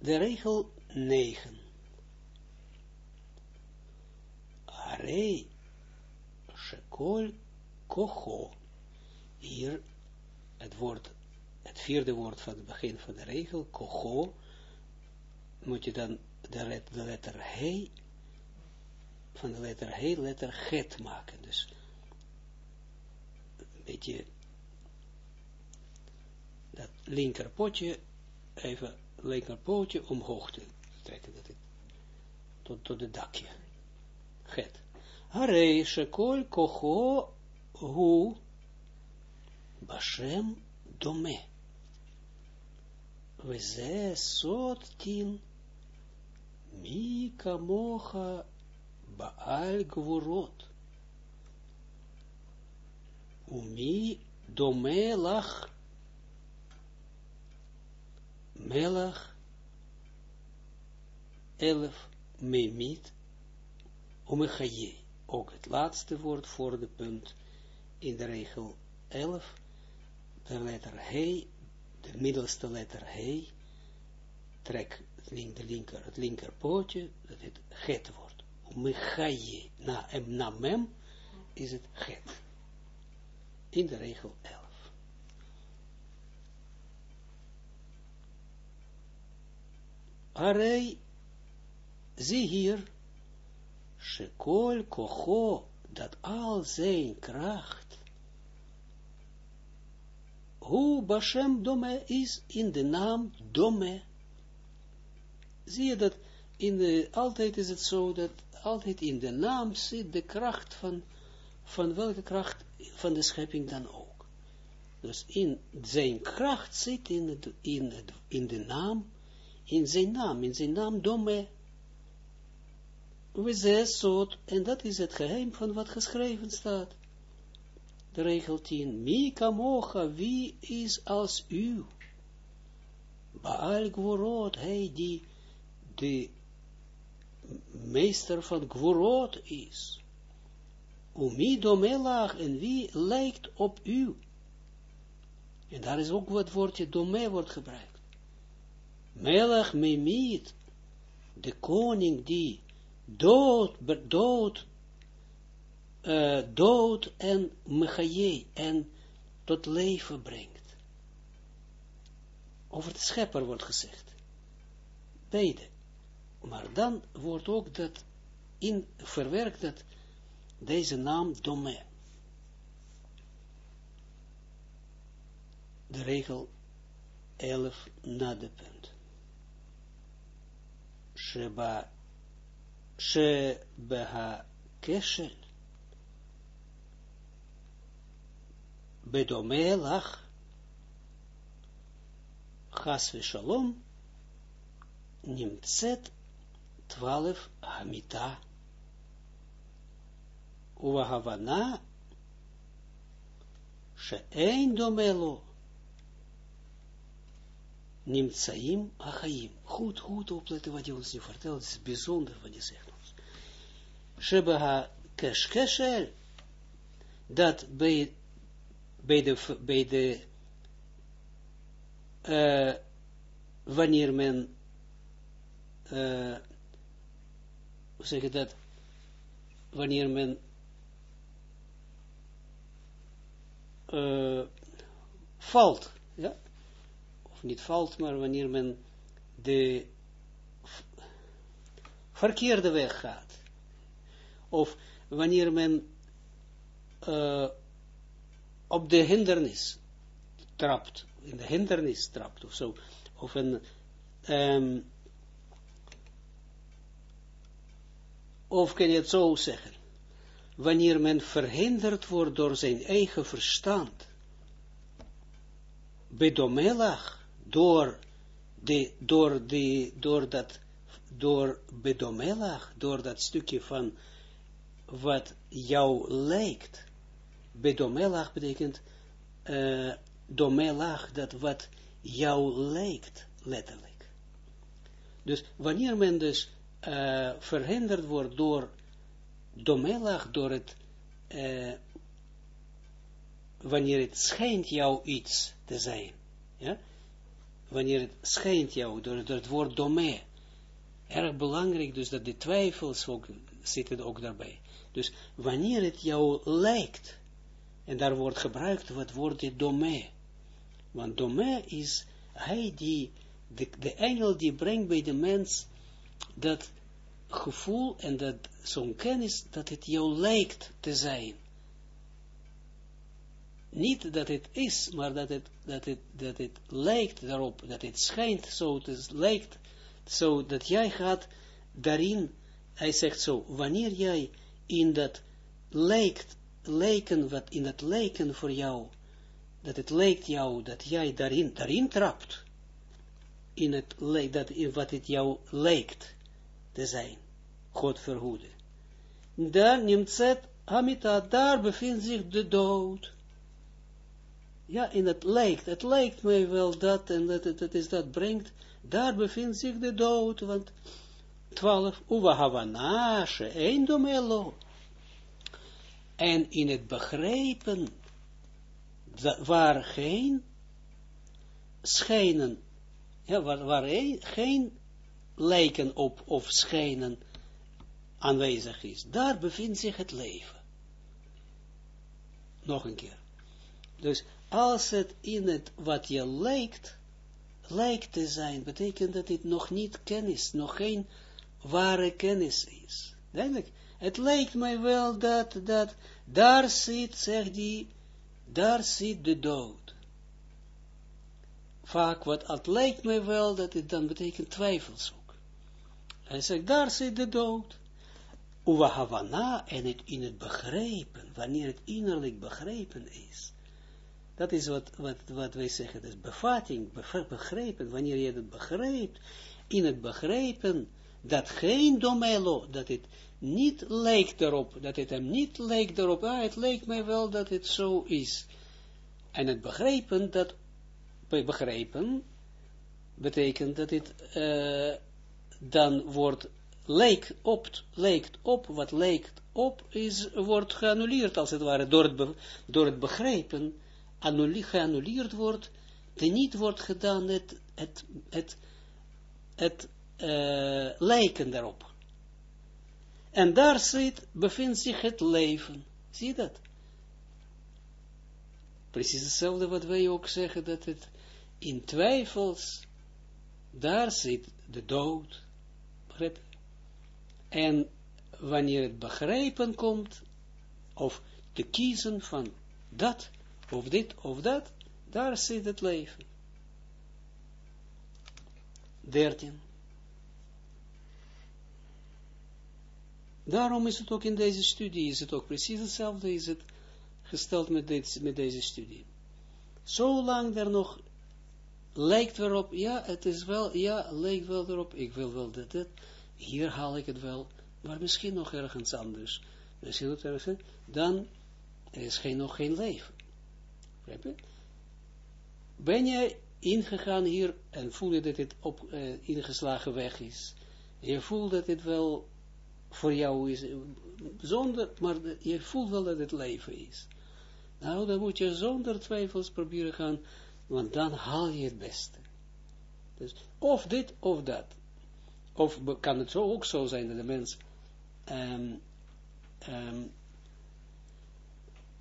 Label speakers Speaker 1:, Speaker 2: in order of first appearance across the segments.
Speaker 1: de regel 9. Arei shekol kocho. Hier het woord, het vierde woord van het begin van de regel, kocho, moet je dan de, de letter he, van de letter he, letter get maken. Dus een beetje dat linkerpotje, even linkerpootje omhoog te trekken, dat het, tot, tot het dakje. Het. Harei shekol kocho hu bashem dome. Weze sot tin mi kamocha baal gvorot. Umi dome lach melach elf memit omechaye. Ook het laatste woord voor de punt in de regel 11, de letter he, de middelste letter he, trek de linker, het linker pootje, dat het get wordt. Omechaye, na, na mem is het get. In de regel 11. Arei, zie hier, Shekol kocho, dat al zijn kracht, hoe Bashem dome is in de naam dome. Zie je dat in de, altijd is het zo dat altijd in de naam zit de kracht van, van welke kracht van de schepping dan ook. Dus in zijn kracht zit in, het, in, in de naam, in zijn naam, in zijn naam dome we zes soort, en dat is het geheim van wat geschreven staat. De regel 10, Mika mocha, wie is als u? Baal Gvorot, hij die de meester van Gvorot is. Umi domelach, en wie lijkt op u? En daar is ook wat woordje dome wordt gebruikt. Melach memit, de koning die dood, dood, uh, dood en mechaje en tot leven brengt. Over de schepper wordt gezegd. Beide. Maar dan wordt ook dat in verwerkt dat deze naam Dome. De regel 11 na de Sheba שבהכשל בדומה לך, חס ושלום, נמצאת twaalf המיטה, ובהבנה שאין דומה לו Nimtsaim Achaim. Goed, goed opletten wat je ons nu vertelt. Het is bijzonder wat je zegt ons. Shebaha Keshkeshel. Dat bij, bij de, bij de uh, wanneer men uh, hoe zeg je dat? Wanneer men uh, valt, ja, niet valt, maar wanneer men de verkeerde weg gaat. Of wanneer men uh, op de hindernis trapt, in de hindernis trapt of zo. Of een, um, of kan je het zo zeggen, wanneer men verhinderd wordt door zijn eigen verstand, bedomelach, door, de, door, de, door dat, door bedomelach, door dat stukje van wat jou lijkt. Bedomelach betekent uh, domelach, dat wat jou lijkt, letterlijk. Dus wanneer men dus uh, verhinderd wordt door domelach, door het, uh, wanneer het schijnt jou iets te zijn, ja, wanneer het schijnt jou, door, door het woord dome, erg belangrijk, dus dat de twijfels ook, zitten ook daarbij. Dus wanneer het jou lijkt, en daar wordt gebruikt wat woord de dome, want dome is hij die, de, de engel die brengt bij de mens dat gevoel en dat zo'n kennis, dat het jou lijkt te zijn. Niet dat het is, maar dat het, dat het, dat het lijkt daarop, dat het schijnt zo, het lijkt zo, dat jij gaat daarin, hij zegt zo, wanneer jij in dat lijkt, lijken, wat in dat lijken voor jou, dat het lijkt jou, dat jij daarin, daarin trapt, in het, dat, in wat het jou lijkt te zijn, God verhoede. Daar neemt het Hamita, daar bevindt zich de dood. Ja, en het lijkt, het lijkt mij wel dat, en dat, dat, is dat brengt, daar bevindt zich de dood, want 12, Uwa Havanashe, een domelo. En in het begrijpen, waar geen schijnen, ja, waar, waar geen lijken op of schijnen aanwezig is, daar bevindt zich het leven. Nog een keer. Dus als het in het wat je lijkt, lijkt te zijn, betekent dat het nog niet kennis, nog geen ware kennis is. Duidelijk. Het lijkt mij wel dat, dat, daar zit, zegt die, daar zit de dood. Vaak wat het lijkt mij wel, dat het dan betekent twijfels ook. Hij zegt, daar zit de dood. Uwa Havana, en het in het begrijpen, wanneer het innerlijk begrepen is. Dat is wat, wat, wat wij zeggen, dat is bevatting, begrepen, wanneer je het begrijpt, in het begrijpen, dat geen domelo, dat het niet lijkt erop, dat het hem niet lijkt erop, ah, het lijkt mij wel dat het zo is. En het begrijpen, dat, begrijpen, betekent dat het, uh, dan wordt, lijkt op, lijkt op, wat lijkt op, is, wordt geannuleerd, als het ware, door het, door het begrijpen, geannuleerd wordt, er niet wordt gedaan het, het, het, het uh, lijken daarop. En daar zit, bevindt zich het leven. Zie je dat? Precies hetzelfde wat wij ook zeggen, dat het in twijfels, daar zit de dood. En wanneer het begrijpen komt, of te kiezen van dat, of dit, of dat, daar zit het leven. 13. Daarom is het ook in deze studie, is het ook precies hetzelfde, is het gesteld met, dit, met deze studie. Zolang er nog lijkt erop, ja, het is wel, ja, lijkt wel erop, ik wil wel dat, dat, hier haal ik het wel, maar misschien nog ergens anders, misschien nog ergens, dan is geen, nog geen leven. Ben je ingegaan hier en voel je dat het op uh, ingeslagen weg is? Je voelt dat het wel voor jou is, zonder, maar je voelt wel dat het leven is. Nou, dan moet je zonder twijfels proberen gaan, want dan haal je het beste. Dus of dit of dat. Of kan het zo ook zo zijn dat de mens um,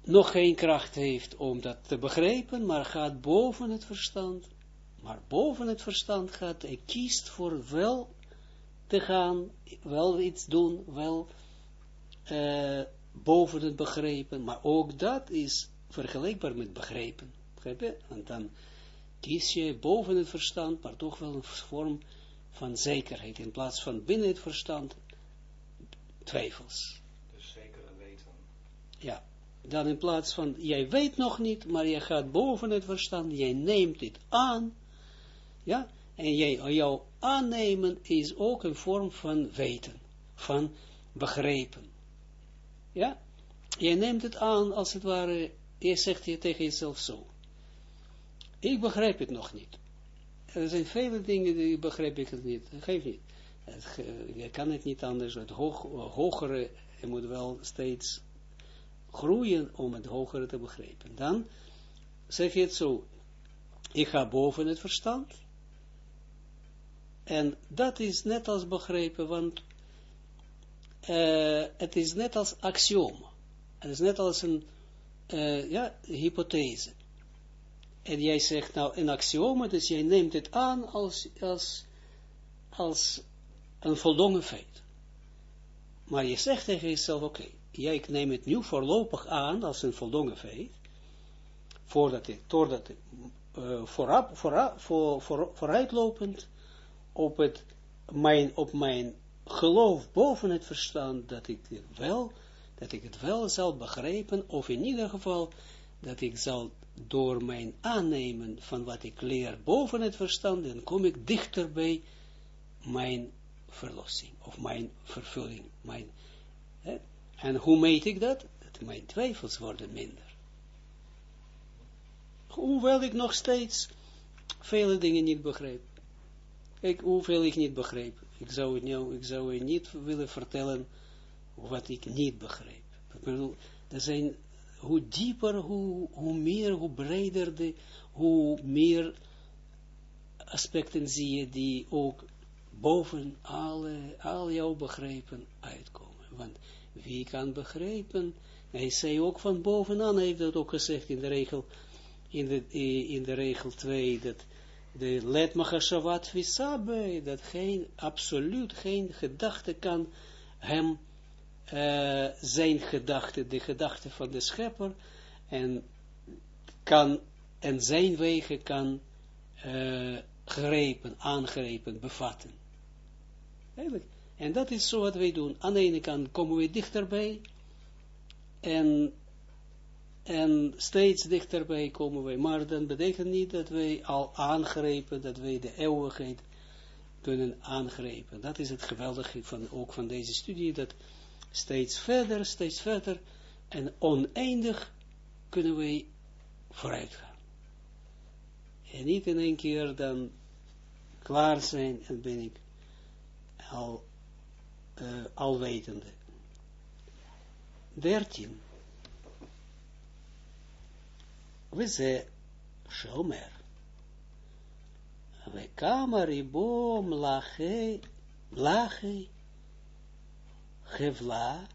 Speaker 1: nog geen kracht heeft om dat te begrijpen, maar gaat boven het verstand. Maar boven het verstand gaat, hij kiest voor wel te gaan, wel iets doen, wel uh, boven het begrepen, maar ook dat is vergelijkbaar met begrepen. Begrijp je? En dan kies je boven het verstand, maar toch wel een vorm van zekerheid, in plaats van binnen het verstand twijfels.
Speaker 2: Dus zeker weten.
Speaker 1: Ja, dan in plaats van, jij weet nog niet, maar je gaat boven het verstand, jij neemt dit aan, ja, en jij, jouw aannemen is ook een vorm van weten, van begrijpen. Ja? Jij neemt het aan als het ware, je zegt je tegen jezelf zo. Ik begrijp het nog niet. Er zijn vele dingen die begrijp ik het niet. Geef niet. je kan het niet anders. Het hoog, hogere, je moet wel steeds groeien om het hogere te begrijpen. Dan zeg je het zo. Ik ga boven het verstand En dat is net als begrepen, want uh, het is net als axioma. Het is net als een uh, ja, hypothese. En jij zegt nou een axioma, dus jij neemt het aan als, als, als een voldongen feit. Maar je zegt tegen jezelf, oké, jij neemt het nu voorlopig aan als een voldongen feit, voordat het, doordat vooruit, vooruit, voor, voor, vooruitlopend op, het, mijn, op mijn geloof boven het verstand, dat ik het wel, dat ik het wel zal begrijpen, of in ieder geval, dat ik zal door mijn aannemen van wat ik leer boven het verstand, dan kom ik dichter bij mijn verlossing, of mijn vervulling. Mijn? En hoe meet ik dat? Dat mijn twijfels worden minder. Hoewel ik nog steeds vele dingen niet begrijp. Kijk, hoeveel ik niet begrijp. Ik zou het nou, ik zou je niet willen vertellen wat ik niet begrijp. Ik er zijn, hoe dieper, hoe, hoe meer, hoe breder, de, hoe meer aspecten zie je die ook boven alle, al jouw begrijpen uitkomen. Want wie kan begrijpen, hij zei ook van bovenaan, hij heeft dat ook gezegd in de regel, in de, in de regel 2, dat de let machashavat visabe, dat geen, absoluut geen gedachte kan hem, uh, zijn gedachte, de gedachte van de schepper, en kan, en zijn wegen kan uh, grepen, aangrepen, bevatten. Eigenlijk. En dat is zo wat wij doen. Aan de ene kant komen we dichterbij, en en steeds dichterbij komen wij, maar dat betekent niet dat wij al aangrepen, dat wij de eeuwigheid kunnen aangrepen. Dat is het geweldige van, ook van deze studie, dat steeds verder, steeds verder en oneindig kunnen wij vooruit gaan. En niet in één keer dan klaar zijn en ben ik al uh, alwetende. 13. We ze Shomer. We kamaribom lache, lache, gevla,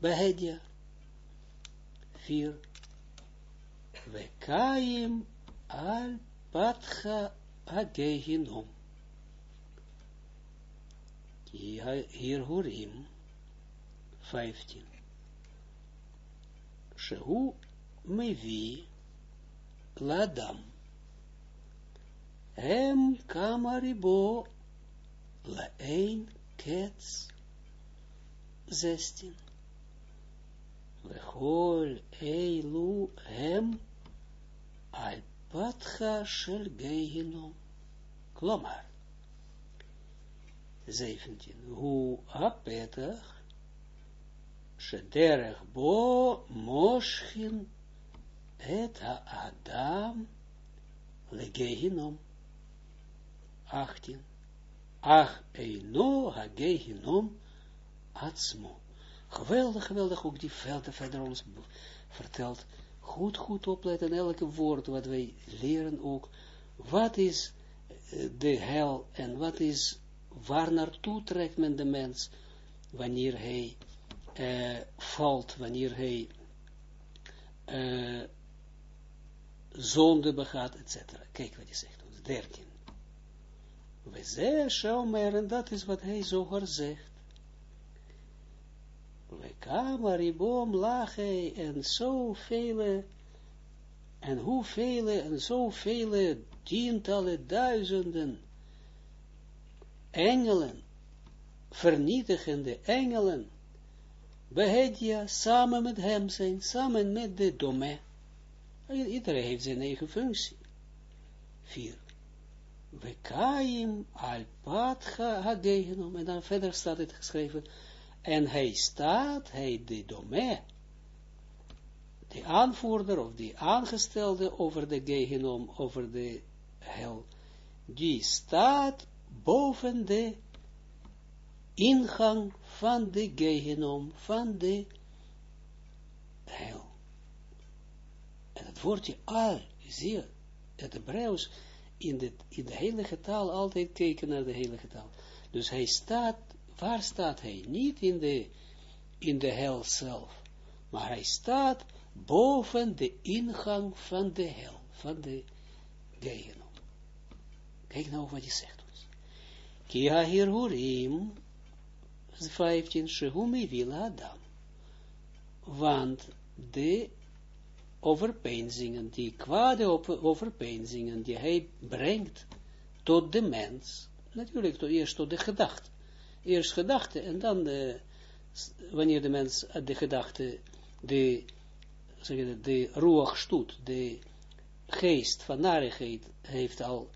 Speaker 1: behedia. 4. We kaim al patcha agehinom hier hoor horim 15. Shehu mevi ladam. Hem kamaribo la een kets 16. Vechol eilu hem al patcha shel. Klomar. 17. Hu apetach shederech bo moschin et Adam legehinom. 18. Ach eino hagehinom atzmo. Geweldig, geweldig ook die velden verder ons vertelt. Goed, goed opletten, elke woord wat wij leren ook. Wat is de hel en wat is, waar naartoe trekt men de mens, wanneer hij uh, valt, wanneer hij uh, zonde begaat, etc. Kijk wat hij zegt, 13. We zeggen, en dat is wat hij zoger zegt. We kameribom lache en zoveel, en hoeveel, en zoveel tientallen duizenden engelen, vernietigende engelen, behedja samen met hem zijn, samen met de domein Iedereen heeft zijn eigen functie. 4. Wekaim al patcha hagehenom. En dan verder staat het geschreven. En hij staat, hij de domein, de aanvoerder of de aangestelde over de Gehenom, over de hel, die staat boven de ingang van de Gehenom, van de hel. En het woordje al, zie je, het Hebreeuws in de, in de heilige taal altijd kijken naar de heilige taal. Dus hij staat, waar staat hij? Niet in de, in de hel zelf, maar hij staat boven de ingang van de hel, van de Gehenom. Kijk nou wat hij zegt ons. Kia hirhurim, 15, Shehumi wil Adam. Want de overpeinzingen, die kwade overpeinzingen, die hij brengt tot de mens, natuurlijk to, eerst tot de gedachte, eerst gedachte, en dan de, wanneer de mens de gedachte, de, zeg je, de roeg stoet, de geest van narigheid heeft al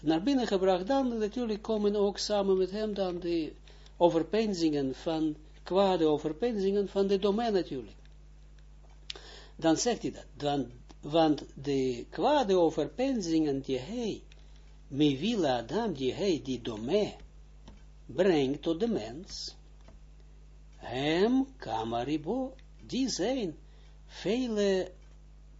Speaker 1: naar binnen gebracht, dan natuurlijk komen ook samen met hem dan de overpeinzingen van, kwade overpeinzingen van de domein natuurlijk. Dan zegt hij dat, want, want de kwade overpeinzingen die hij, mevila Adam, die hij, die dome, brengt tot de mens, hem, kamaribo, die zijn vele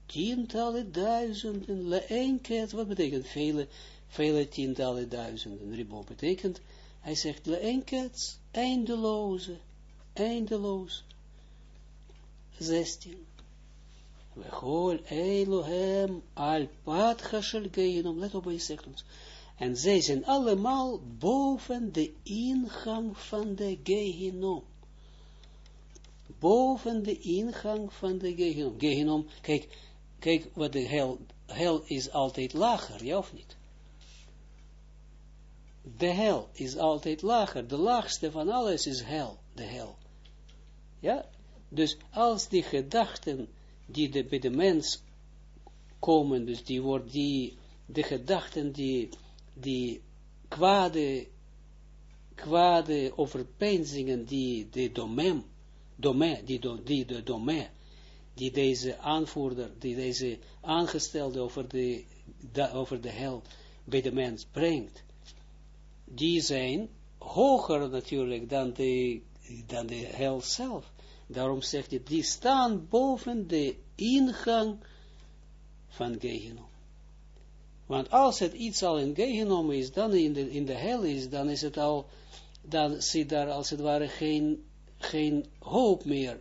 Speaker 1: tientallen duizenden, leenket, wat betekent vele, vele tientallen duizenden, ribo betekent, hij zegt leenket, eindeloze, eindeloos, zestien. Wechol Elohem al Patcha shel Gehinom. Let op je zegt ons. En zij zijn allemaal boven de ingang van de Gehinom. Boven de ingang van de Gehinom. Gehinom, kijk, kijk wat de hel, hel is altijd lager, ja of niet? De hel is altijd lager. De laagste van alles is hel, de hel. Ja? Dus als die gedachten die de, bij de mens komen, dus die wordt die, de gedachten die, die kwade, kwade overpeinzingen, die de domein, domein, die, die de domein, die deze aanvoerder, die deze aangestelde over de, over de hel bij de mens brengt, die zijn hoger natuurlijk dan de, dan de hel zelf. Daarom zegt hij, die staan boven de ingang van Gehenom. Want als het iets al in Gehenom is, dan in de, in de hel is, dan is het al, dan zit daar als het ware geen, geen hoop meer.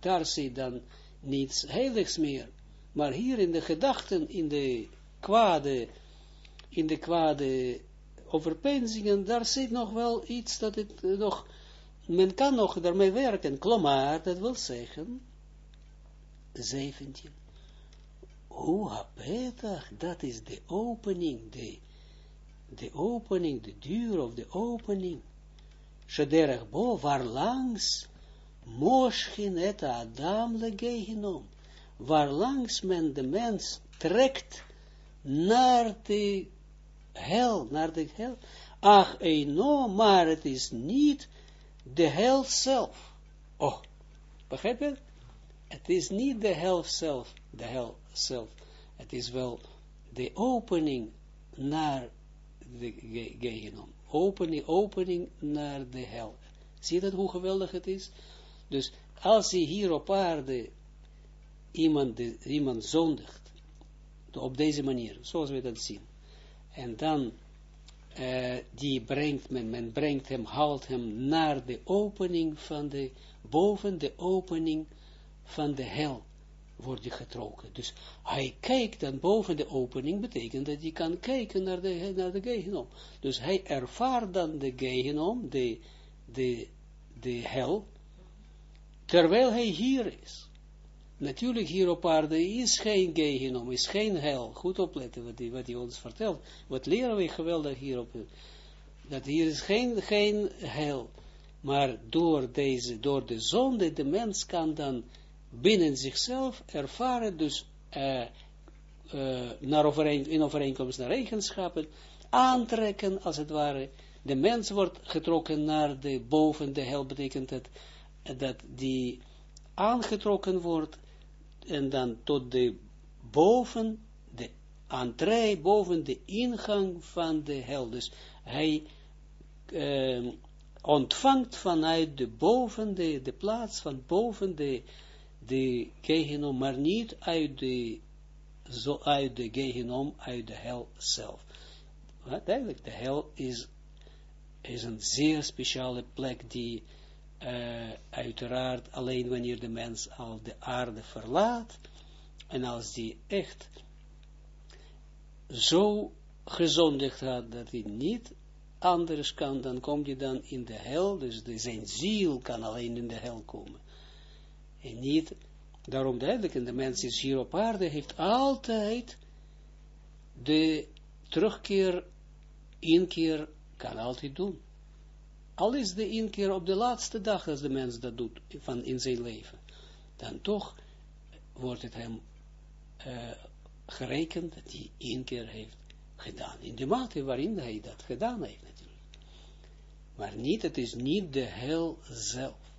Speaker 1: Daar zit dan niets heiligs meer. Maar hier in de gedachten, in de kwade, in de kwade overpeinzingen, daar zit nog wel iets dat het nog men kan nog daarmee werken, klomar, dat wil zeggen, 17. Hoe hapetach, dat is de opening, de, de opening, de duur of de opening, Shederach bo, waar langs, moschin et Adam legehinom, waar langs men de mens trekt naar de hel, naar de hel, ach, no, maar het is niet de hel zelf. Oh, begrijp je? Het is niet de hel zelf, de hel zelf. Het is wel de opening naar de Gehenom. Opening, opening naar de hel. Zie je dat hoe geweldig het is? Dus als je hier op aarde iemand, iemand zondigt, op deze manier, zoals we dat zien, en dan uh, die brengt men, men brengt hem, haalt hem naar de opening van de, boven de opening van de hel wordt hij getrokken. Dus hij kijkt dan boven de opening, betekent dat hij kan kijken naar de, naar de Gehenom. Dus hij ervaart dan de Gehenom, de, de, de hel, terwijl hij hier is. Natuurlijk hier op aarde is geen Gehenom, is geen hel. Goed opletten wat hij, wat ons vertelt. Wat leren we geweldig hier op. Dat hier is geen, geen hel. Maar door deze, door de zonde, de mens kan dan binnen zichzelf ervaren, dus uh, uh, naar overeen, in overeenkomst naar eigenschappen, aantrekken, als het ware. De mens wordt getrokken naar de boven de hel, betekent dat, dat die aangetrokken wordt en dan tot de boven, de entree, boven de ingang van de hel. Dus hij uh, ontvangt vanuit de boven, de, de plaats van boven de, de Gehenom, maar niet uit de, zo uit de Gehenom, uit de hel zelf. Duidelijk, de hel is, is een zeer speciale plek die uh, uiteraard alleen wanneer de mens al de aarde verlaat, en als die echt zo gezondigd had, dat hij niet anders kan, dan komt hij dan in de hel, dus zijn ziel kan alleen in de hel komen. En niet, daarom duidelijk, en de mens is hier op aarde, heeft altijd de terugkeer, inkeer, kan altijd doen. Al is de inkeer op de laatste dag als de mens dat doet van in zijn leven, dan toch wordt het hem uh, gerekend dat hij inkeer heeft gedaan. In de mate waarin hij dat gedaan heeft natuurlijk. Maar niet, het is niet de hel zelf.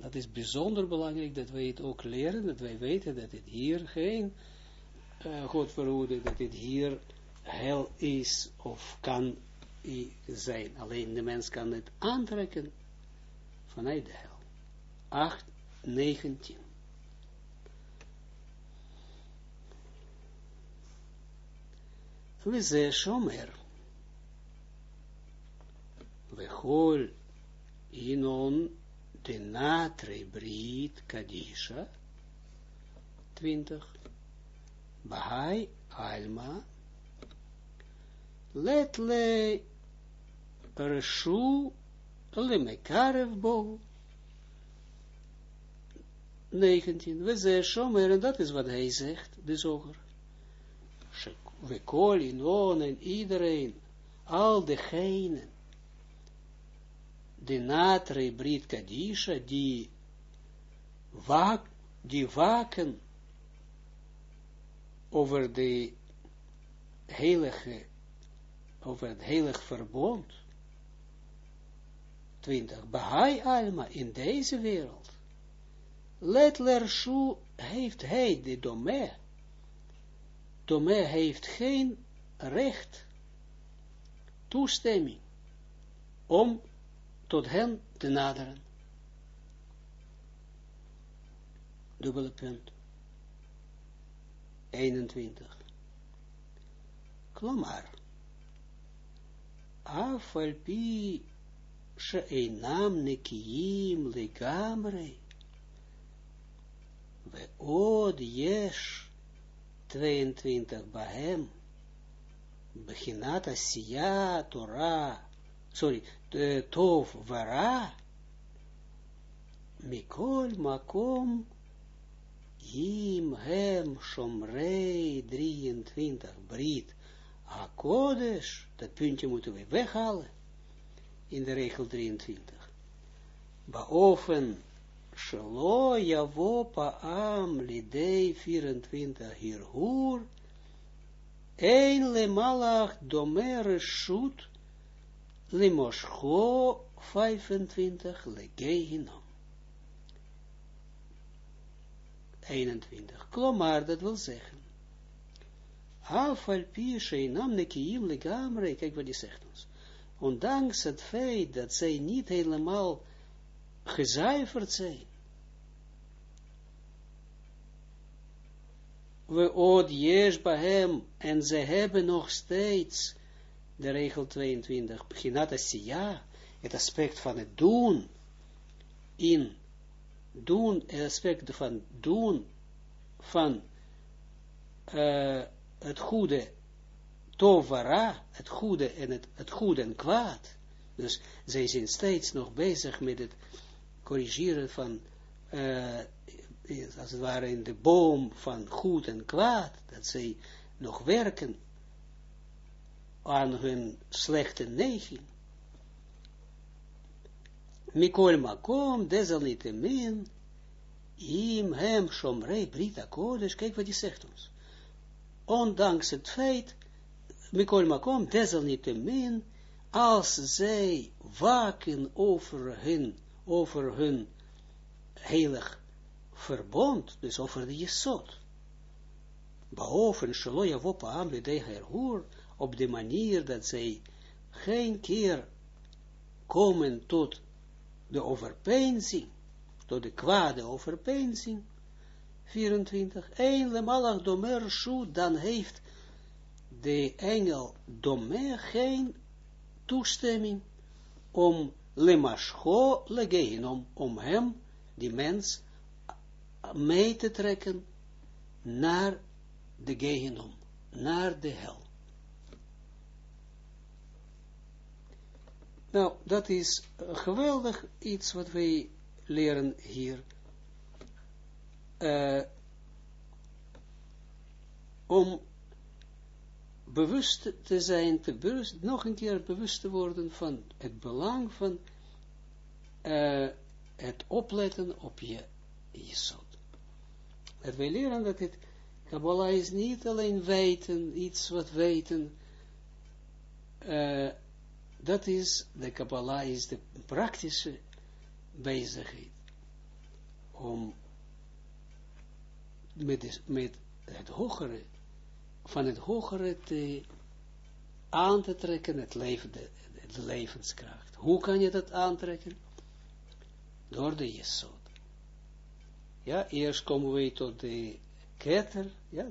Speaker 1: Dat is bijzonder belangrijk dat wij het ook leren, dat wij weten dat het hier geen, uh, God dat het hier hel is of kan zijn. Alleen de mens kan het aantrekken vanuit de hel. 8, 19. וזה שומר. וכל ינון דנאטרי ברית קדישה, 20. Bahai Alma, let le reshu lemekarev bo. 19. We zeggen shomer, en dat is wat hij zegt, de zoger. We kolin, en iedereen, al degenen, de natre Brit Kadisha, die, wak, die waken over de heilige, over het heilig verbond, 20, Bahai Alma, in deze wereld, let Lershu heeft hij de domein, Tome heeft geen recht, toestemming, om tot hen te naderen. Dubbele punt. 21. Klomar. Afalpi she'einam nekiyim legamre. Ve'od yesh 22 Bahem, Beginata Siya Torah, sorry, Tov Vara, Mikol Makom, Im Hem Shomrei 23 Brit, Akodesh, dat puntje moeten we weghalen, in de regel 23. Baofen Shelo yavo paam lidei 24 hirhur, een le malach domer shut, limoscho 25 le gehinam. 21. Klomar, dat wil zeggen. Afal pi sheinam nekiim legamre, kijk wat die zegt ons. Ondanks het feit dat zij niet helemaal gezuiverd zijn. We od jesh hem en ze hebben nog steeds, de regel 22, beginat ja, het aspect van het doen, in doen, het aspect van doen, van uh, het goede, tovara, het goede en het, het goede en kwaad. Dus zij zijn steeds nog bezig met het corrigeren van, uh, als het ware in de boom van goed en kwaad, dat zij nog werken aan hun slechte neiging. Mikol makom, desalniettemin, im hem shomrei brita kodesh, kijk wat hij zegt ons. Ondanks het feit, Mikol makom, desalniettemin, als zij waken over hun over hun heilig verbond, dus over de Jesod. Behoven Shaloya Wopa Amri de Herhoer, op de manier dat zij geen keer komen tot de overpeinzing, tot de kwade overpeinzing, 24, een lemalach domer shu, dan heeft de engel Dome geen toestemming om lemascho legein, om hem, die mens, mee te trekken naar de Gehenom, naar de hel. Nou, dat is geweldig iets wat wij leren hier. Uh, om bewust te zijn, te bewust, nog een keer bewust te worden van het belang van uh, het opletten op je jesot. Dat wij leren dat het Kabbalah is niet alleen weten, iets wat weten, uh, dat is, de Kabbalah is de praktische bezigheid, om met, met het hogere, van het hogere te, aan te trekken, het leven, de, levenskracht. Hoe kan je dat aantrekken? Door de Jesod. Ja, eerst komen we tot de ketter, ja,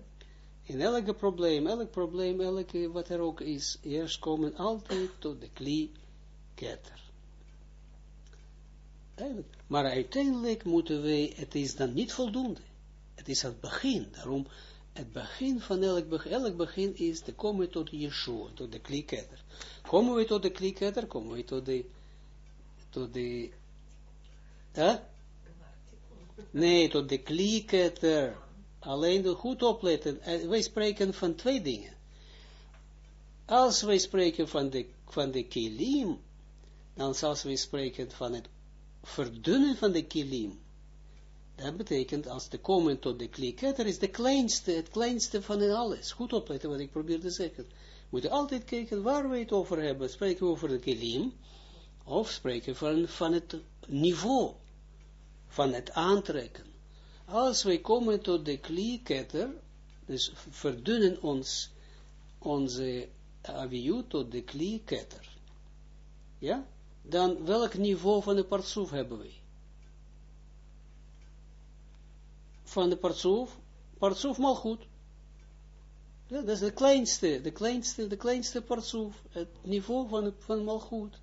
Speaker 1: in elke probleem, elk probleem, elke wat er ook is, eerst komen altijd tot de kli ketter. Maar uiteindelijk moeten wij, het is dan niet voldoende. Het is het begin, daarom, het begin van elk begin, is te komen tot Yeshua, tot de kliketter. Komen we tot de kliketter, komen we tot de, tot de, hè? Nee, tot de kliketter. Alleen goed opletten. Wij spreken van twee dingen. Als wij spreken van de, van de kilim, dan als wij spreken van het verdunnen van de kilim, dat betekent, als te komen tot de kliketter, is de kleinste, het kleinste van alles. Goed opletten wat ik probeer te zeggen. We moeten altijd kijken waar we het over hebben. Spreken we over de kilim, of spreken we van, van het niveau, van het aantrekken. Als wij komen tot de klieketter, dus verdunnen ons, onze aviu tot de klieketter, ja, dan welk niveau van de partsoef hebben wij? Van de partsoef, partsoef mal goed. Ja, dat is de kleinste, de kleinste, de kleinste partsoef, het niveau van, van malgoed.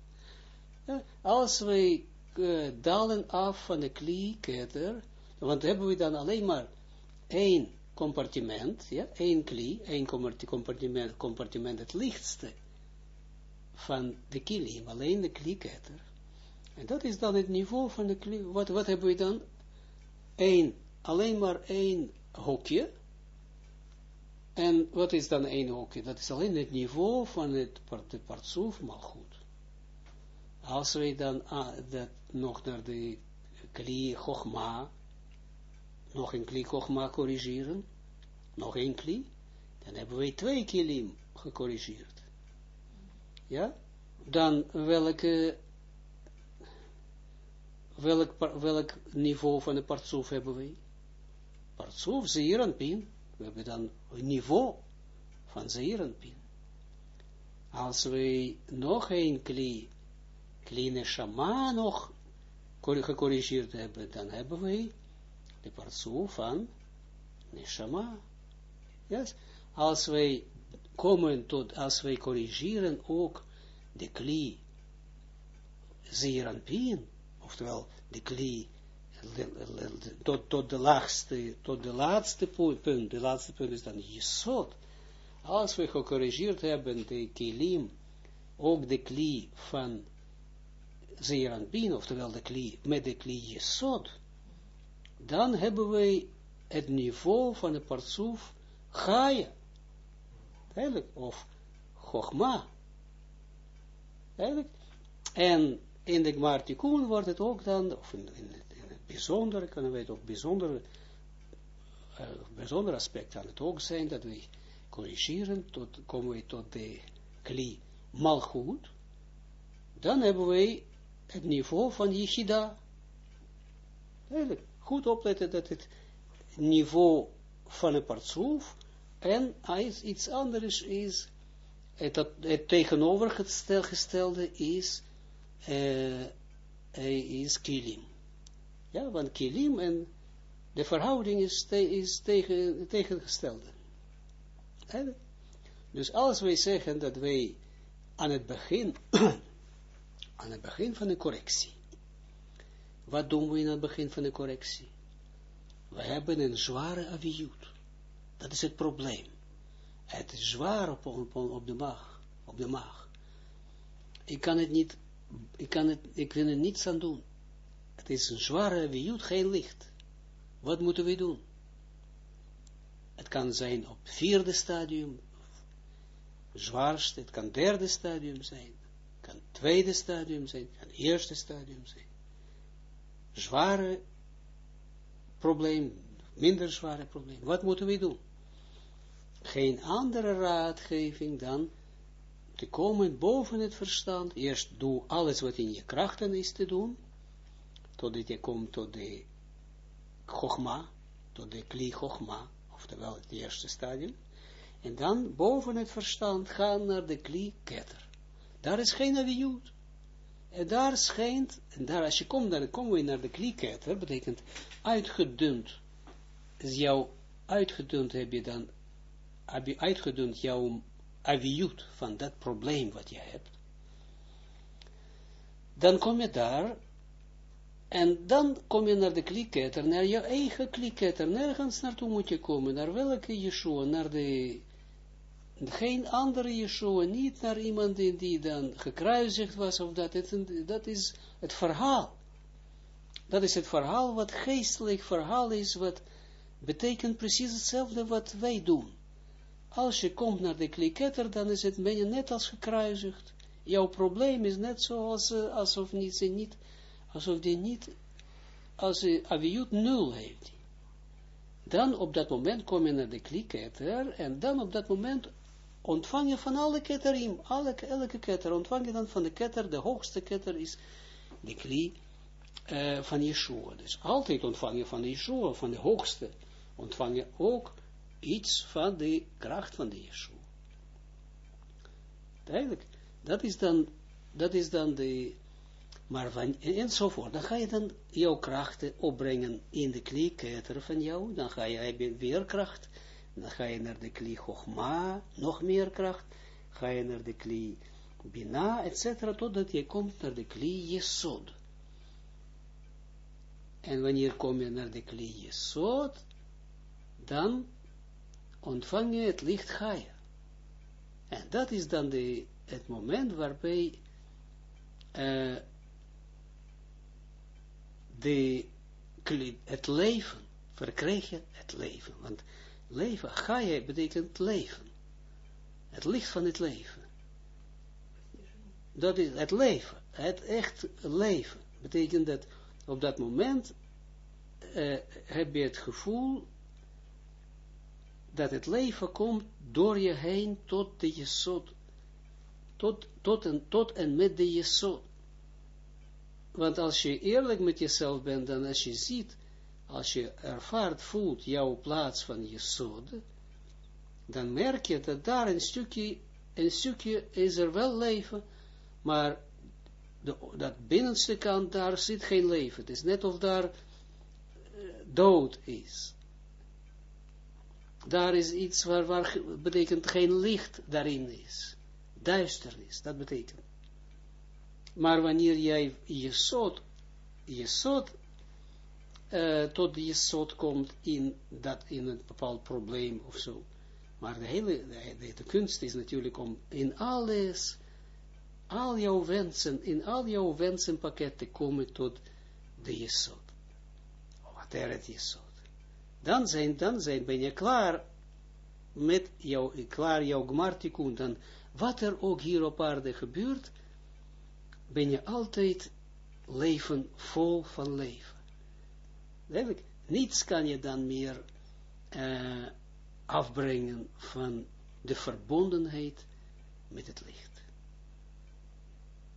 Speaker 1: Ja, als wij uh, dalen af van de klieketter, want hebben we dan alleen maar één compartiment, ja, één kli, één compartiment, compartiment het lichtste van de kilim, alleen de klieketter. En dat is dan het niveau van de kli. Wat, wat hebben we dan? Eén, alleen maar één hokje. En wat is dan één hokje? Dat is alleen het niveau van het partsoef, maar goed. Als we dan ah, dat nog naar de kli, chogma, nog een kli Kochma corrigeren, nog een kli, dan hebben we twee kilim gecorrigeerd. Ja, dan welke, welk, welk niveau van de partsoef hebben we? Partsoef, zeer pin. We hebben dan een niveau van zeer pin. Als we nog een kli, kleine shama nog gecorrigeerd hebben, dan hebben we de partsoef van neshama. Yes? Als wij komen tot, als wij corrigeren ook de kli zeeranpien, oftewel de kli tot, tot de laagste, tot de laatste punt, de laatste punt is dan jesot. Als we gecorrigeerd hebben de kilim, ook de kli van zeeranpien, oftewel de kli, met de kli jesot, dan hebben wij het niveau van de partsoef Gaia. Eigenlijk, of Chogma. Eigenlijk. En in de Gmartikun wordt het ook dan, of in, in, het bijzondere, kunnen het ook bijzonder, uh, bijzonder aspect kan het ook zijn, dat we corrigeren, tot, komen we tot de kli malchut, dan hebben wij het niveau van. Eigenlijk goed opletten dat het niveau van een partsoef en iets anders is, het, het tegenovergestelde is, uh, is kilim. Ja, want kilim en de verhouding is, te, is tegen, tegengestelde. Dus als wij zeggen dat wij aan het begin, aan het begin van de correctie, wat doen we in het begin van de correctie? We hebben een zware aviyut. Dat is het probleem. Het is zwaar op, op, op de maag. Op de maag. Ik kan het niet, ik kan het, ik wil er niets aan doen. Het is een zware aviyut, geen licht. Wat moeten we doen? Het kan zijn op vierde stadium, zwaarste, het kan derde stadium zijn, het kan tweede stadium zijn, het kan eerste stadium zijn. Zware probleem, minder zware probleem. Wat moeten we doen? Geen andere raadgeving dan te komen boven het verstand. Eerst doe alles wat in je krachten is te doen, totdat je komt tot de chogma, tot de kli chogma, oftewel het eerste stadium. En dan boven het verstand gaan naar de kli ketter. Daar is geen aviut. En daar schijnt, en daar als je komt, dan komen we naar de kli ketter, betekent uitgedund. Is jouw uitgedund heb je dan, heb je uitgedund jouw aviut van dat probleem wat je hebt. Dan kom je daar en dan kom je naar de kliketter, naar je eigen kliketter. Nergens naartoe moet je komen. Naar welke Yeshua? Naar de... Geen andere Yeshua. Niet naar iemand die, dan gekruisigd was. Of dat. Dat is het verhaal. Dat is het verhaal wat geestelijk verhaal is. Wat betekent precies hetzelfde wat wij doen. Als je komt naar de kliketter, dan is het ben je net als gekruisigd. Jouw probleem is net zoals uh, alsof niet, niet alsof die niet, als hij aviut nul heeft. Dan op dat moment kom je naar de kliketter, en dan op dat moment ontvang je van alle ketterim, elke, elke ketter, ontvang je dan van de ketter, de hoogste ketter is de kli uh, van Yeshua. Dus altijd ontvang je van Yeshua, van de hoogste, ontvang je ook iets van de kracht van de Yeshua. Duidelijk, dat is dan, dat is dan de, maar van, enzovoort. Dan ga je dan jouw krachten opbrengen in de klieketer van jou. Dan ga je, heb je weer kracht. Dan ga je naar de klie Chogma, nog meer kracht. Ga je naar de klie Bina, etc. Totdat je komt naar de klie Yesod. En wanneer kom je naar de klie Yesod, dan ontvang je het licht Gaia. En dat is dan de, het moment waarbij uh, de, het leven, verkrijg je het leven. Want leven, je betekent leven. Het licht van het leven. Dat is het leven, het echt leven. Betekent dat op dat moment uh, heb je het gevoel dat het leven komt door je heen tot de jesot. Tot, tot, en, tot en met de jesot. Want als je eerlijk met jezelf bent, dan als je ziet, als je ervaart, voelt jouw plaats van je zode, dan merk je dat daar een stukje, een stukje is er wel leven, maar de, dat binnenste kant, daar zit geen leven. Het is net of daar uh, dood is. Daar is iets waar, waar betekent geen licht daarin is. Duisternis, dat betekent. Maar wanneer jij je soort, je soort, uh, tot je soort komt in, dat, in een bepaald probleem of zo. Maar de hele, de, de, kunst is natuurlijk om in alles, al jouw wensen, in al jouw wensenpakket te komen tot de jesot. Wat er het jesot. Dan zijn, dan zijn, ben je klaar met jou, klaar jouw gmartikun, dan wat er ook hier op aarde gebeurt, ben je altijd leven vol van leven. Eigenlijk, niets kan je dan meer uh, afbrengen van de verbondenheid met het licht.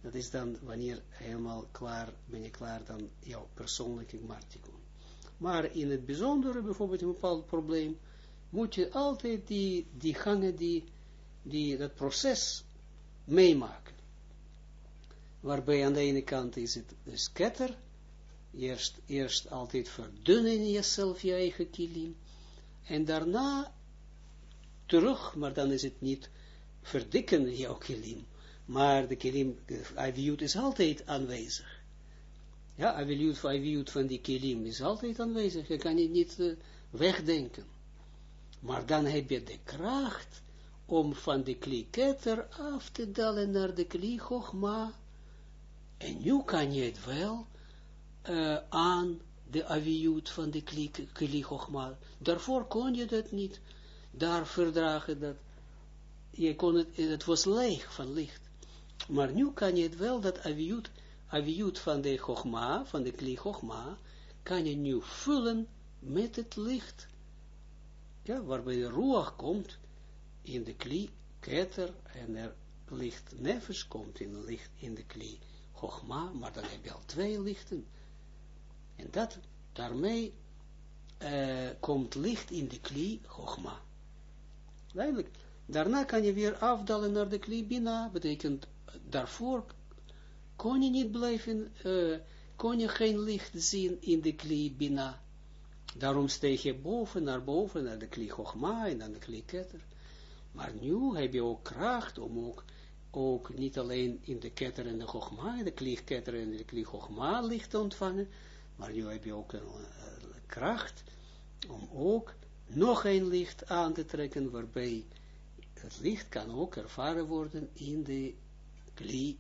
Speaker 1: Dat is dan, wanneer helemaal klaar, ben je klaar dan jouw persoonlijke martikum. Maar in het bijzondere, bijvoorbeeld een bepaald probleem, moet je altijd die, die gangen, die, die, dat proces meemaken waarbij aan de ene kant is het dus ketter, eerst, eerst altijd verdunnen jezelf je eigen kilim, en daarna terug, maar dan is het niet verdikken jouw kilim, maar de kilim, Aviut is altijd aanwezig. Ja, Aviut van die kilim is altijd aanwezig, je kan het niet uh, wegdenken. Maar dan heb je de kracht om van de kliketter af te dalen naar de kli En nu kan je het wel uh, aan de aviut van de kli Daarvoor kon je dat niet. Daar verdragen dat. Je kon het, het was leeg van licht. Maar nu kan je het wel, dat aviut, aviut van de chogma, van de kli kan je nu vullen met het licht. Ja, waarbij de ruach komt in de kli keter en er licht nefes komt in, licht, in de kli chogma, maar dan heb je al twee lichten. En dat, daarmee uh, komt licht in de kli chogma. Daarna kan je weer afdalen naar de kli bina, betekent daarvoor kon je niet blijven, uh, kon je geen licht zien in de kli bina. Daarom steeg je boven naar boven, naar de kli chogma en naar de kli ketter. Maar nu heb je ook kracht om ook, ook niet alleen in de ketter en de chogma, de kli ketter en de kli chogma licht te ontvangen, maar nu heb je ook een uh, kracht om ook nog een licht aan te trekken, waarbij het licht kan ook ervaren worden in de kli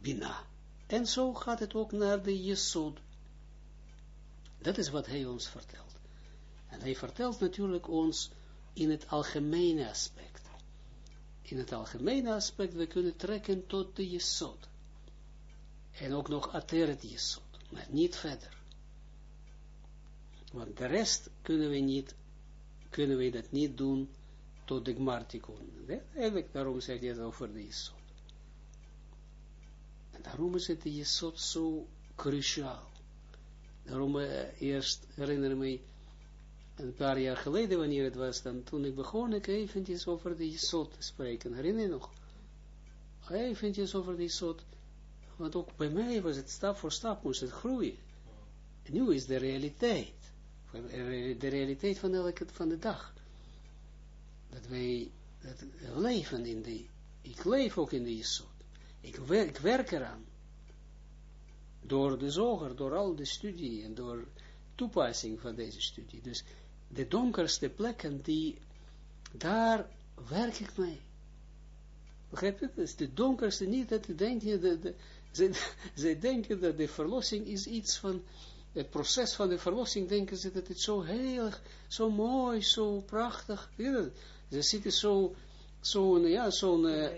Speaker 1: bina. En zo gaat het ook naar de Jesod. Dat is wat hij ons vertelt. En hij vertelt natuurlijk ons in het algemene aspect. In het algemene aspect, we kunnen trekken tot de Jesod. En ook nog ateret Jesod, maar niet verder. Want de rest kunnen we niet, kunnen we dat niet doen tot de Gmartikon. Eigenlijk, daarom zeg je het over de Jesod. En daarom is het de Jesod zo cruciaal. Daarom uh, eerst herinner me een paar jaar geleden, wanneer het was, dan toen ik begon, ik eventjes over de Jesod te spreken. Herinner je nog? Eventjes over de Jesod. Want ook bij mij was het stap voor stap, moest het groeien. En nu is de realiteit. De realiteit van elke van de dag. Dat wij dat leven in de, ik leef ook in de Jesod. Ik, ik werk eraan door de zoger, door al de studie en door toepassing van deze studie. Dus de donkerste plekken, die, daar werk ik mee. Begrijp je? Dus de donkerste, niet dat denk je, de, de, denken dat de verlossing is iets van, het proces van de verlossing, denken ze dat het zo heel, zo mooi, zo prachtig, ze zitten zo, zo'n, ja, zo'n... Uh,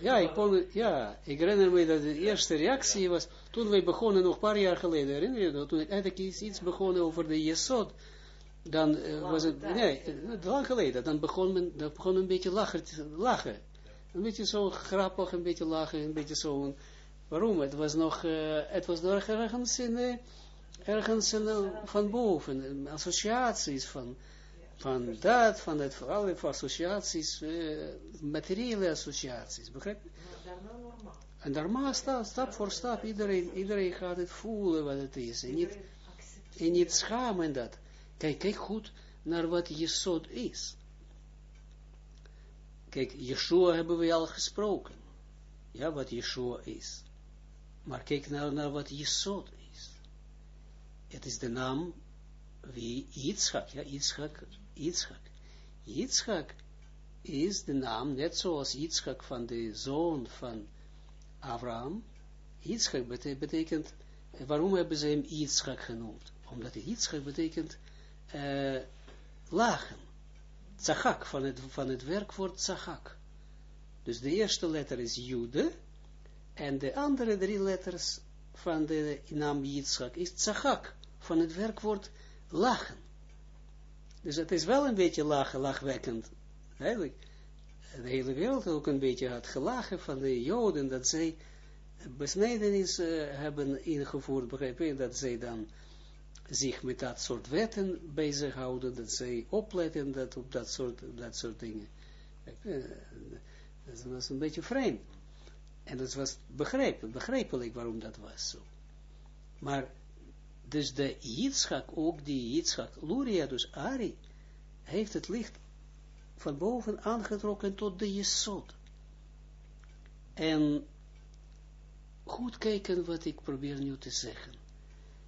Speaker 1: Ja, ik kon, ja, ik herinner me dat de eerste reactie was, toen wij begonnen, nog een paar jaar geleden, herinner je dat, toen ik eigenlijk iets, iets begonnen over de Jesod, dan uh, was het, nee, lang geleden, dan begon men, dan begon een beetje lachen, lachen. Een beetje zo grappig, een beetje lachen, een beetje zo, waarom? Het was nog, uh, het was nog ergens in, uh, ergens in, van boven, associaties van, van dat, van het, alle associaties, uh, materiële associaties, begrijp je? En daarna stap, stap voor stap, iedereen, iedereen gaat het voelen wat het is. En niet, en niet schamen dat. Kijk, kijk goed naar wat Jesod is. Kijk, Yeshua hebben we al gesproken. Ja, wat Yeshua is. Maar kijk nou naar wat Jesod is. Het is de naam wie Yitzchak, ja, Yitzchak Yitzchak. Yitzchak is de naam, net zoals Yitzchak van de zoon van Abraham. Yitzchak betekent, waarom hebben ze hem Yitzchak genoemd? Omdat Yitzchak betekent uh, lachen. Tzachak, van het, van het werkwoord tzachak. Dus de eerste letter is Jude, en de andere drie letters van de naam Yitzchak is tzachak, van het werkwoord lachen. Dus het is wel een beetje lachen, lachwekkend. Eigenlijk, de hele wereld ook een beetje had gelachen van de Joden, dat zij besnijdenis uh, hebben ingevoerd, begrijp je, dat zij dan zich met dat soort wetten bezighouden, dat zij opletten dat, op dat soort, dat soort dingen. Dat was een beetje vreemd. En dat was begrijpelijk, begrijpelijk waarom dat was zo. Maar dus de Yitzchak, ook die Yitzchak, Luria, dus Ari, heeft het licht van boven aangetrokken tot de Jesod. En goed kijken wat ik probeer nu te zeggen.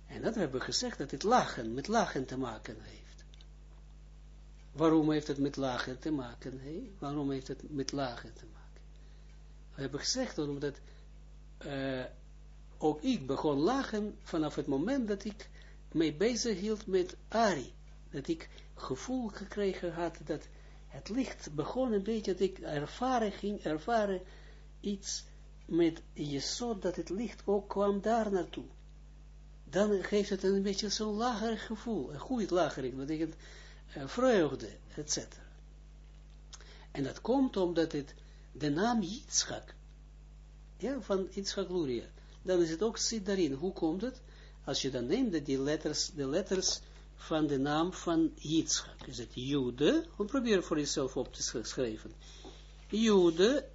Speaker 1: En dat hebben we gezegd, dat het lachen, met lachen te maken heeft. Waarom heeft het met lachen te maken? Waarom heeft het met lachen te maken? We hebben gezegd, omdat uh, ook ik begon lachen vanaf het moment dat ik mij bezig hield met Ari. Dat ik gevoel gekregen had dat het licht begon een beetje, dat ik ervaren ging, ervaren iets met Jesod, dat het licht ook kwam daar naartoe. Dan geeft het een beetje zo'n lager gevoel, een goed lagerig, dat betekent uh, vreugde, etc. En dat komt omdat het de naam Yitzchak, ja, van Yitzchak Luria, dan is het ook, zit daarin, hoe komt het? Als je dan neemt die letters, de letters van de naam van Yitzchak, is het Jude, we proberen voor jezelf op te schrijven, Jude,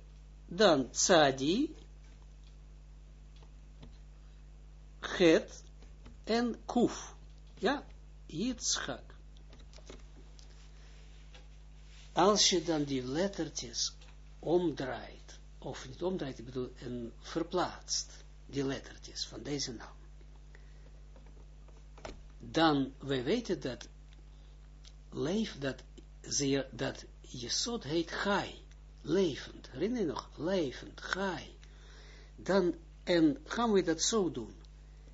Speaker 1: dan Tzadi, Het en Kuf, ja, Yitzchak. Als je dan die lettertjes omdraait, of niet omdraait, ik bedoel, en verplaatst, die lettertjes van deze naam, dan, wij weten dat, leef, dat, ze, dat Jesod heet Gai, levend, herinner je nog, levend, Gai, dan, en gaan we dat zo doen,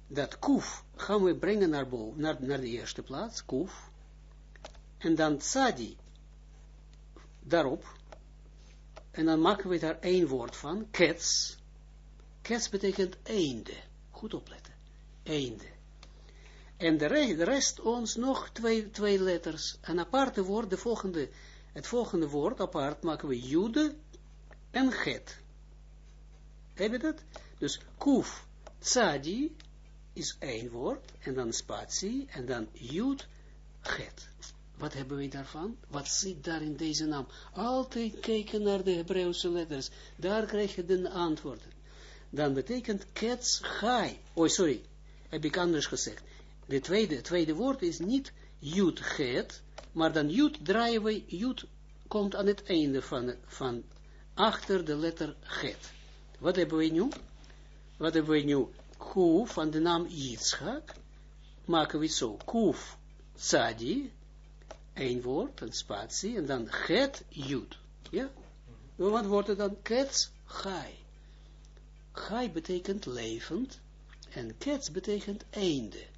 Speaker 1: dat Kuf gaan we brengen naar boven, naar, naar de eerste plaats, Kuf, en dan Tzadi, daarop, en dan maken we daar één woord van, Kets, Kets betekent einde, goed opletten, einde. En de, rest ons nog twee, twee letters. Een aparte woord, de volgende, het volgende woord apart maken we jude en get. Heb je dat? Dus kuf, tzadi is één woord, en dan spatie, en dan jud, get. Wat hebben we daarvan? Wat zit daar in deze naam? Altijd kijken naar de Hebreeuwse letters. Daar krijg je de antwoorden. Dan betekent kets gai. Oh, sorry. Heb ik anders gezegd. De tweede, tweede woord is niet jut het, maar dan jut draaien we, jut komt aan het einde van, van achter de letter het. Wat hebben we nu? Wat hebben we nu? Kuf van de naam Yitzchak, maken we zo, kuf tzadi, één woord, een spatie, en dan het jut. Ja? Wat wordt het dan? Kets, gai. Gai betekent levend, en kets betekent einde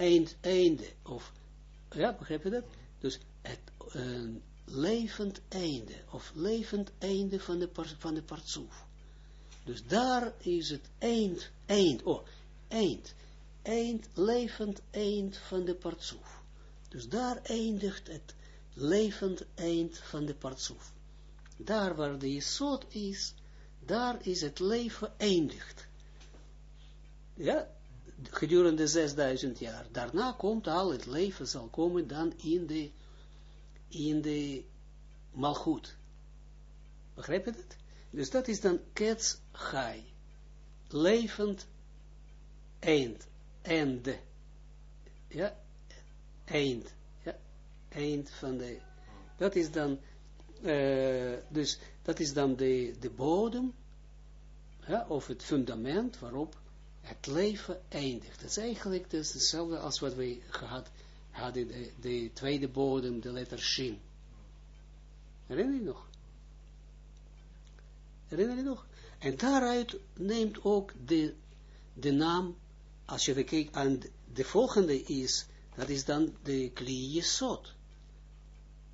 Speaker 1: eind, einde, of, ja, begrijp je dat? Dus het, een levend einde, of levend einde van de, van partsoef. Dus daar is het eind, eind, oh, eind, eind, levend eind van de partsoef. Dus daar eindigt het levend eind van de partsoef. Daar waar de jesot is, daar is het leven eindigt. Ja, gedurende 6000 jaar. Daarna komt al het leven zal komen dan in de, in de malgoed. Begrijp je dat? Dus dat is dan kets gai. Levend eind. Einde. Ja, eind. Ja, eind van de, dat is dan, uh, dus dat is dan de, de bodem, ja, of het fundament waarop het leven eindigt. Het is eigenlijk dus hetzelfde als wat we gehad hadden, de, de tweede bodem, de letter Shin. Herinner je nog? Herinner je nog? En daaruit neemt ook de, de naam, als je kijkt aan de, volgende is, dat is dan de Kli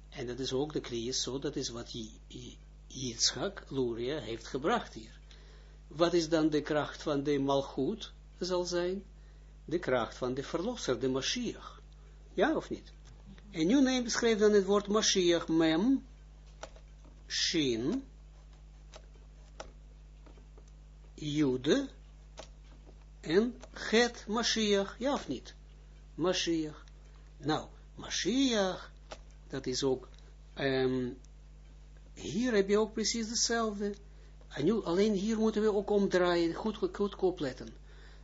Speaker 1: En dat is ook de Kli dat is wat Yitzchak, Luria, heeft gebracht hier wat is dan de kracht van de malgoed, zal zijn? De kracht van de verlosser, de Mashiach. Ja of niet? En nu neem, schrijf dan het woord Mashiach, mem, shin, jude, en het Mashiach, ja of niet? Mashiach. Nou, Mashiach, dat is ook, um, hier heb je ook precies hetzelfde. En nu, alleen hier moeten we ook omdraaien, goed, goed opletten.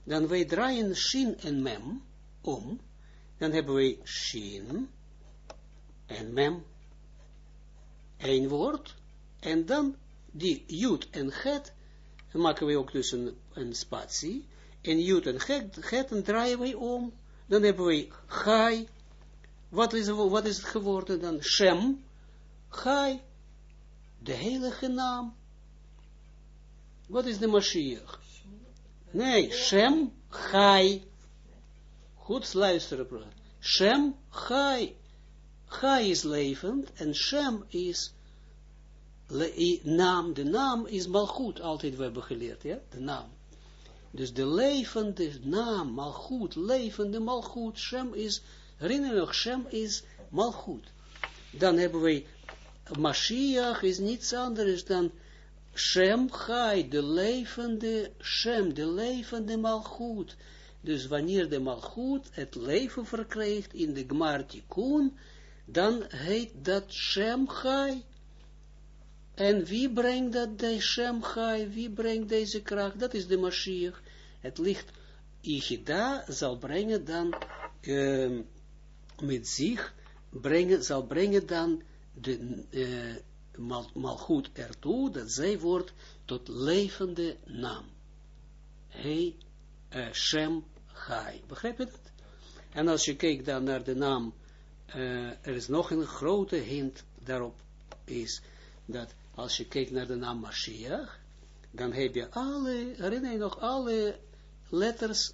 Speaker 1: dan wij draaien shin en mem om, dan hebben wij shin en mem, één woord, en dan die jut en het, maken we ook dus een, een spatie, en jut en het, het draaien wij om, dan hebben we gai, wat is, wat is het geworden dan? Shem, gai, de heilige naam. Wat is de Mashiach? Nee, Shem, gai. Goed luisteren. Shem, gai. Gai is levend en Shem is le, naam. De naam is malgoed, altijd we hebben geleerd, ja, de naam. Dus de levende naam, malgoed, levende malgoed, Shem is, herinner nog, Shem is malgoed. Dan hebben we, Mashiach is niets anders dan Shem Chai, de levende Shem, de levende malgoed. Dus wanneer de malgoed het leven verkrijgt in de Gmar Tikkun, dan heet dat Shem Chai. En wie brengt dat, de Shem Chai, wie brengt deze kracht? Dat is de Mashiach. Het licht Ichida zal brengen dan, uh, met zich, brengen, zal brengen dan de, uh, mal, malgoed ertoe, dat zij wordt tot levende naam. Hij, uh, Shem Chai. Begrijp je dat? En als je kijkt dan naar de naam, uh, er is nog een grote hint daarop, is dat als je kijkt naar de naam Mashiach, dan heb je alle, herinner je nog alle letters,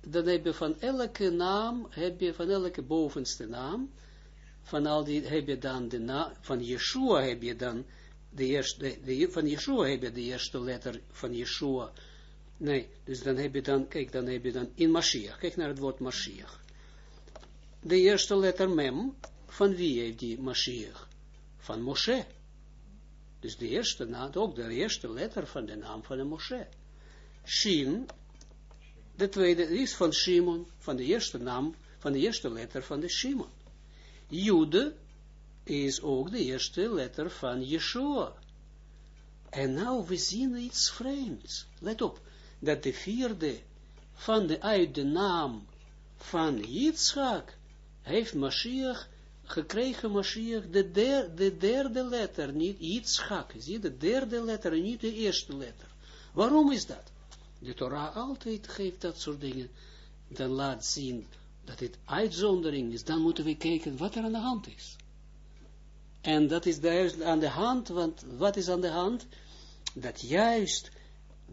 Speaker 1: dan heb je van elke naam, heb je van elke bovenste naam, van al die, heb je dan de naam, van Yeshua heb je dan, de eerste, de, van Yeshua heb je de eerste letter van Yeshua, nee, dus dan heb je dan, kijk, dan heb je dan in Mashiach, kijk naar het woord Mashiach, de eerste letter Mem, van wie heeft die Mashiach? Van Moshe. Dus de eerste naam, ook de eerste letter van de naam van de Moshe. Shin, de tweede is van Shimon, van de eerste naam, van de eerste letter van de Shimon. Jude is ook de eerste letter van Yeshua. En nou, we zien iets vreemds. Let op, dat de vierde van de, uit naam van Yitzchak heeft Mashiach gekregen, Mashiach, de, de derde letter, niet Yitzchak, zie de derde letter, niet de eerste letter. Waarom is dat? De Torah altijd geeft dat soort dingen, dan laat zien dat het uitzondering is, dan moeten we kijken wat er aan de hand is. En dat is juist aan de hand, want wat is aan de hand? Dat juist,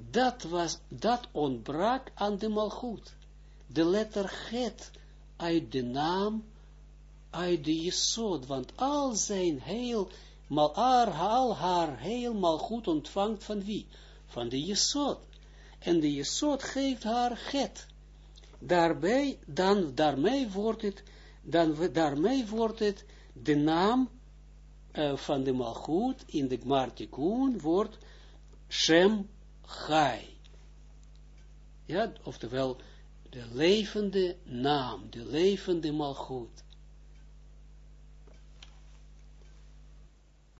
Speaker 1: dat was, dat ontbrak aan de malgoed. De letter get uit de naam, uit de jesod, want al zijn heel, mal al haar heel malgoed ontvangt van wie? Van de jesod. En de jesod geeft haar get daarbij, dan, daarmee wordt het, dan, daarmee wordt het, de naam uh, van de Malchut in de Gmartikun wordt Shem Chai. Ja, oftewel, de levende naam, de levende Malchut.